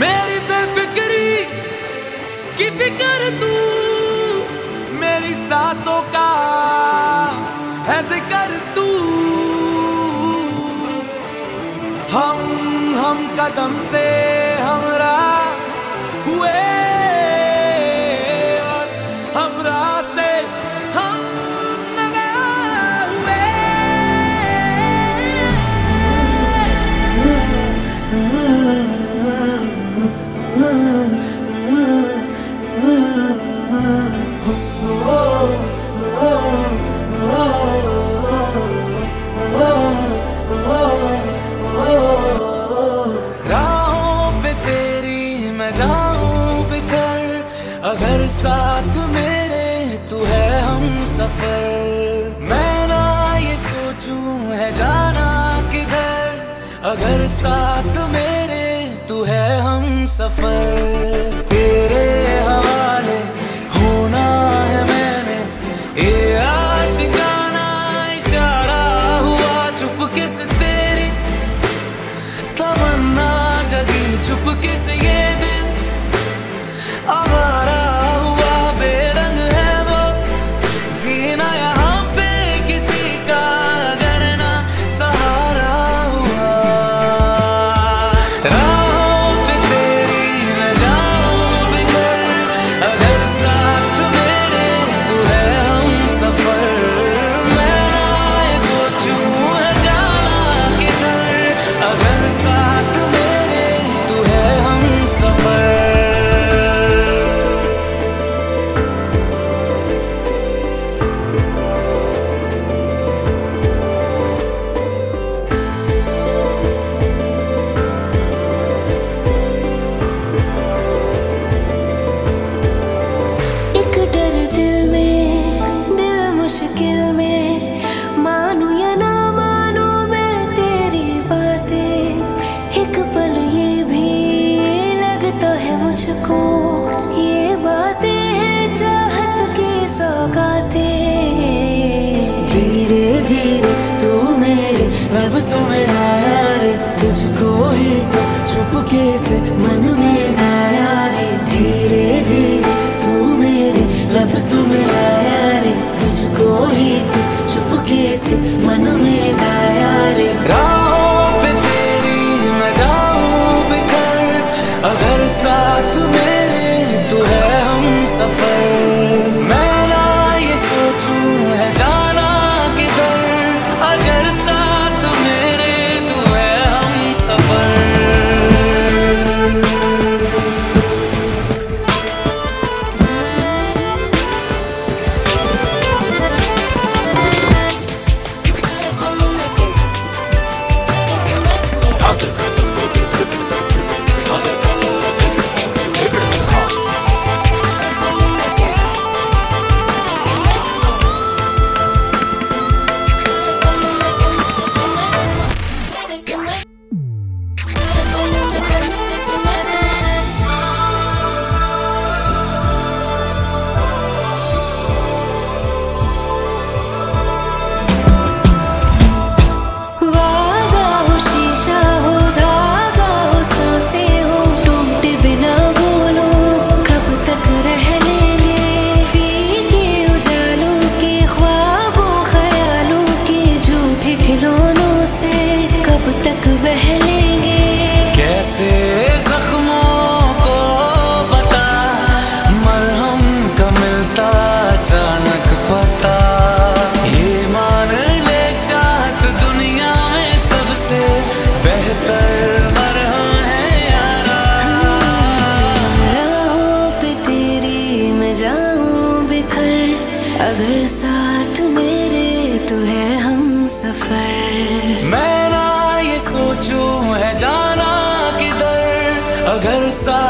मेरी बेफिक्री की फ़िक्र तू, मेरी सांसों का है ज़िक्र तू। हम हम कदम से हमरा हुए। साथ मेरे, तू है हम सफ़र। मैं ना ये सोचूं, है जाना किधर? अगर साथ मेरे, तू है हम सफ़र। तेरे हवाले होना है मैंने। ये आशिकाना इशारा हुआ चुप किस तेरी तमन्ना जगी चुप किस ये लफ्जों में आया रे तुझको ही तो चुपके से मन में आया रे धीरे धीरे तू मेरे लफ्जों में आया रे तुझको ही तो चुपके से मन में आया रे राहों पे तेरी मैं जाऊँ बिखर अगर साथ मेरे तू है हम सफ़र। मैं ना ये सोचूं है जाना किधर? अगर में